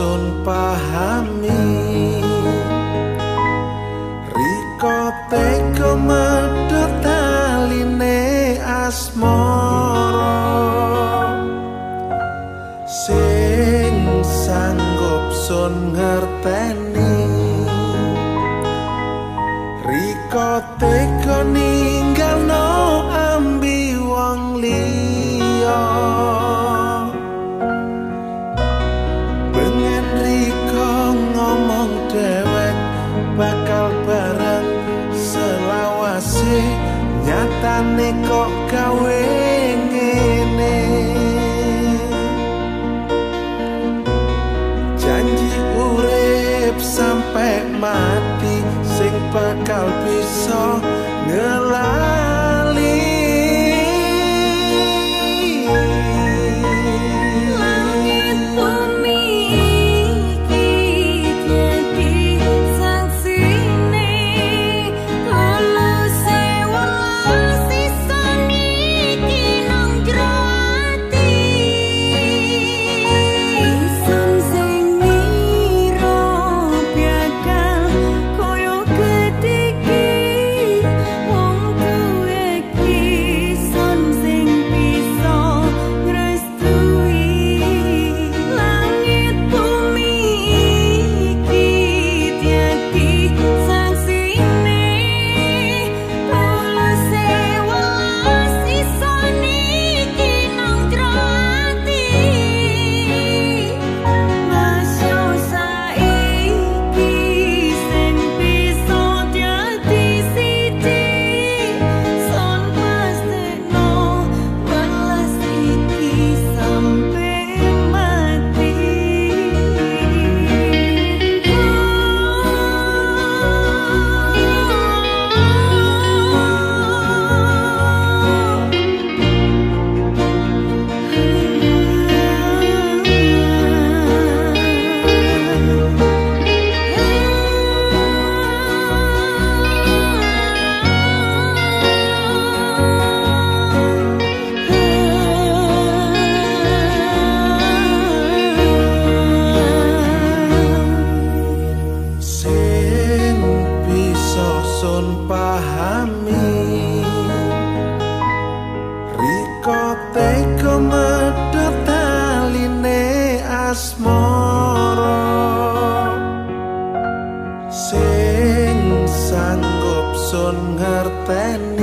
sun pahami. Riko teko medu taline asmoro Sing sanggup sun ngerteni. Riko teko nyatane kok gawe ngene. Janji urip sampai mati sing bakal bisa ngelak sampun pahami. Riko teko medot taline asmoro Sing sanggup sun ngerteni